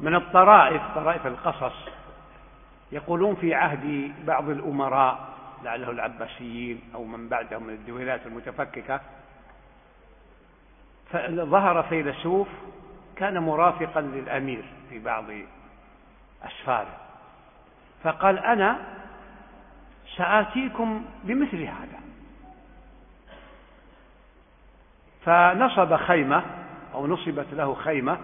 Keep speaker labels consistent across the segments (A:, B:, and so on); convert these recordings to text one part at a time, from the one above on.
A: من الطرائف طرائف القصص. يقولون في عهد بعض الأمراء لعله العباسيين أو من بعدهم من الدولات المتفككة فظهر فيلسوف كان مرافقا للأمير في بعض أسفاره. فقال أنا سآتيكم بمثل هذا. فنصب خيمة أو نصبت له خيمة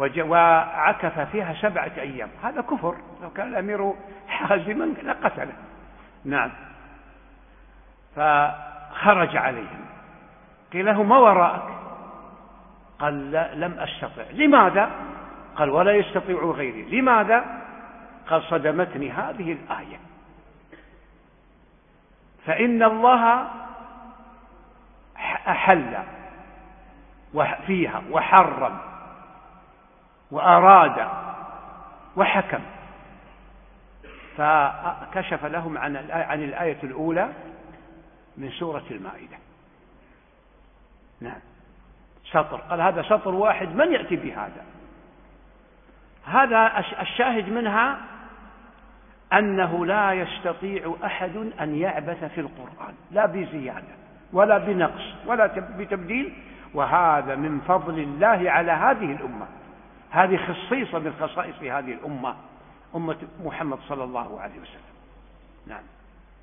A: وعكف فيها سبعة أيام. هذا كفر. لو كان الأمير حازما لقتله. نعم. فخرج عليهم. قيل له ما وراءك؟ قال لا لم أستطع. لماذا؟ قال ولا يستطيع غيري. لماذا؟ قال صدمتني هذه الآية. فإن الله أحل فيها وحرم وأراد وحكم. فكشف لهم عن عن الآية الأولى من سورة المائدة. نعم. سطر. قال هذا سطر واحد من يأتي بهذا؟ هذا الشاهد منها أنه لا يستطيع أحد أن يعبث في القرآن لا بزيادة ولا بنقص ولا بتبديل. وهذا من فضل الله على هذه الأمة. هذه خصيصة من خصائص هذه الأمة أمة محمد صلى الله عليه وسلم. نعم.